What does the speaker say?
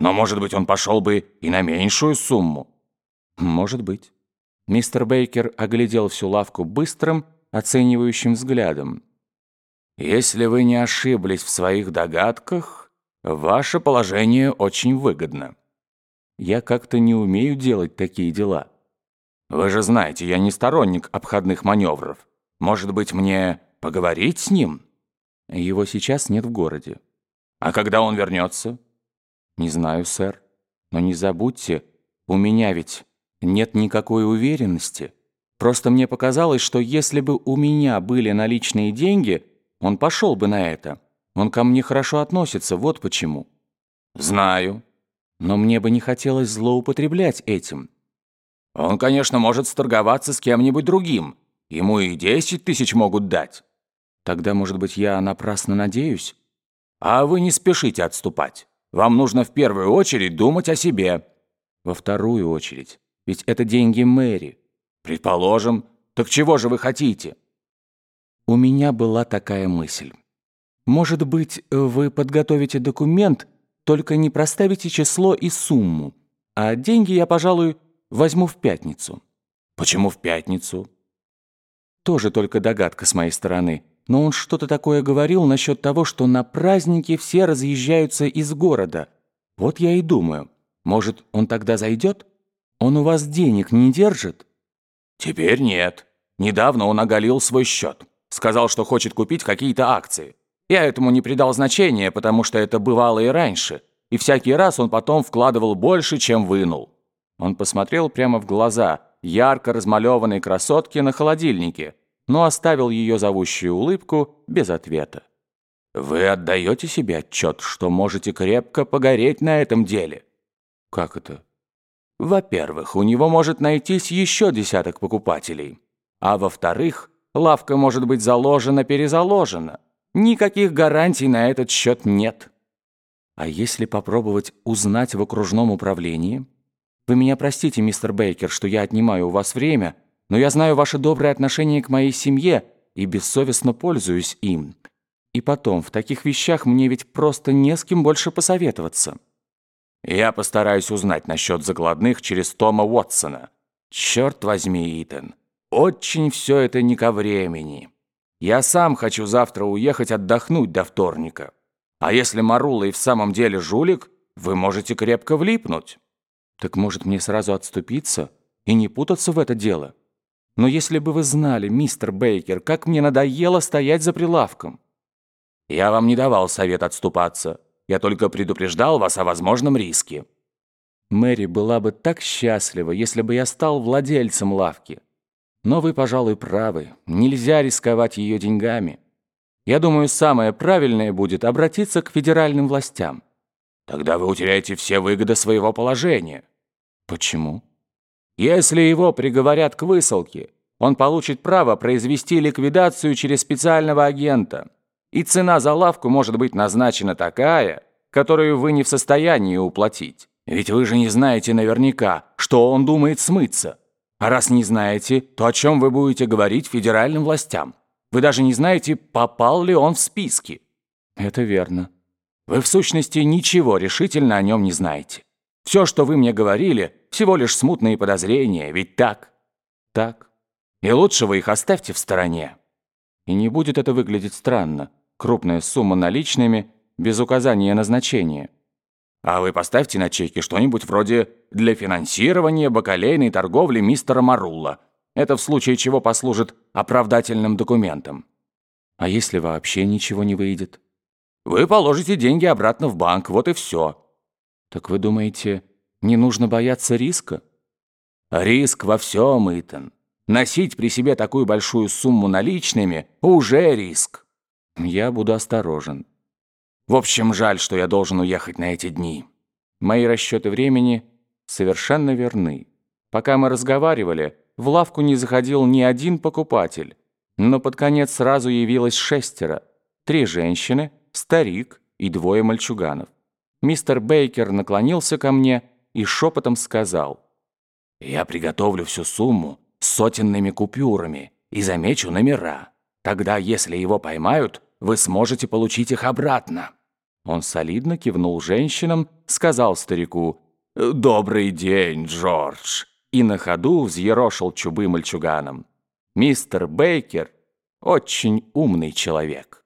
Но, может быть, он пошел бы и на меньшую сумму. Может быть. Мистер Бейкер оглядел всю лавку быстрым, оценивающим взглядом. Если вы не ошиблись в своих догадках, ваше положение очень выгодно. Я как-то не умею делать такие дела. Вы же знаете, я не сторонник обходных маневров. Может быть, мне поговорить с ним? Его сейчас нет в городе. А когда он вернется? Не знаю, сэр. Но не забудьте, у меня ведь нет никакой уверенности. Просто мне показалось, что если бы у меня были наличные деньги, он пошел бы на это. Он ко мне хорошо относится, вот почему. Знаю. Но мне бы не хотелось злоупотреблять этим. Он, конечно, может сторговаться с кем-нибудь другим. Ему и десять тысяч могут дать. Тогда, может быть, я напрасно надеюсь? А вы не спешите отступать. Вам нужно в первую очередь думать о себе. Во вторую очередь. Ведь это деньги Мэри. Предположим. Так чего же вы хотите? У меня была такая мысль. Может быть, вы подготовите документ, только не проставите число и сумму, а деньги я, пожалуй, возьму в пятницу. Почему в пятницу? Тоже только догадка с моей стороны. Но он что-то такое говорил насчет того, что на праздники все разъезжаются из города. Вот я и думаю, может, он тогда зайдет? Он у вас денег не держит? Теперь нет. Недавно он оголил свой счет. Сказал, что хочет купить какие-то акции. Я этому не придал значения, потому что это бывало и раньше. И всякий раз он потом вкладывал больше, чем вынул. Он посмотрел прямо в глаза ярко размалеванной красотки на холодильнике, но оставил ее зовущую улыбку без ответа. «Вы отдаете себе отчет, что можете крепко погореть на этом деле?» «Как это?» «Во-первых, у него может найтись еще десяток покупателей. А во-вторых, лавка может быть заложена-перезаложена. Никаких гарантий на этот счет нет». «А если попробовать узнать в окружном управлении?» «Вы меня простите, мистер Бейкер, что я отнимаю у вас время», но я знаю ваше доброе отношение к моей семье и бессовестно пользуюсь им. И потом, в таких вещах мне ведь просто не с кем больше посоветоваться». «Я постараюсь узнать насчет закладных через Тома Уотсона. Черт возьми, Итан, очень все это не ко времени. Я сам хочу завтра уехать отдохнуть до вторника. А если Марула и в самом деле жулик, вы можете крепко влипнуть». «Так может мне сразу отступиться и не путаться в это дело?» Но если бы вы знали, мистер Бейкер, как мне надоело стоять за прилавком. Я вам не давал совет отступаться. Я только предупреждал вас о возможном риске. Мэри была бы так счастлива, если бы я стал владельцем лавки. Но вы, пожалуй, правы. Нельзя рисковать ее деньгами. Я думаю, самое правильное будет обратиться к федеральным властям. Тогда вы утеряете все выгоды своего положения. Почему? Если его приговорят к высылке, он получит право произвести ликвидацию через специального агента. И цена за лавку может быть назначена такая, которую вы не в состоянии уплатить. Ведь вы же не знаете наверняка, что он думает смыться. А раз не знаете, то о чем вы будете говорить федеральным властям? Вы даже не знаете, попал ли он в списки. Это верно. Вы в сущности ничего решительно о нем не знаете. Все, что вы мне говорили, всего лишь смутные подозрения, ведь так? Так. И лучше вы их оставьте в стороне. И не будет это выглядеть странно. Крупная сумма наличными, без указания назначения. А вы поставьте на чеки что-нибудь вроде «для финансирования бакалейной торговли мистера Марулла». Это в случае чего послужит оправдательным документом. А если вообще ничего не выйдет? Вы положите деньги обратно в банк, вот и все. Так вы думаете, не нужно бояться риска? Риск во всем, Итан. Носить при себе такую большую сумму наличными – уже риск. Я буду осторожен. В общем, жаль, что я должен уехать на эти дни. Мои расчеты времени совершенно верны. Пока мы разговаривали, в лавку не заходил ни один покупатель. Но под конец сразу явилось шестеро. Три женщины, старик и двое мальчуганов. Мистер Бейкер наклонился ко мне и шепотом сказал. «Я приготовлю всю сумму сотенными купюрами и замечу номера. Тогда, если его поймают, вы сможете получить их обратно». Он солидно кивнул женщинам, сказал старику «Добрый день, Джордж!» и на ходу взъерошил чубы мальчуганом. «Мистер Бейкер очень умный человек».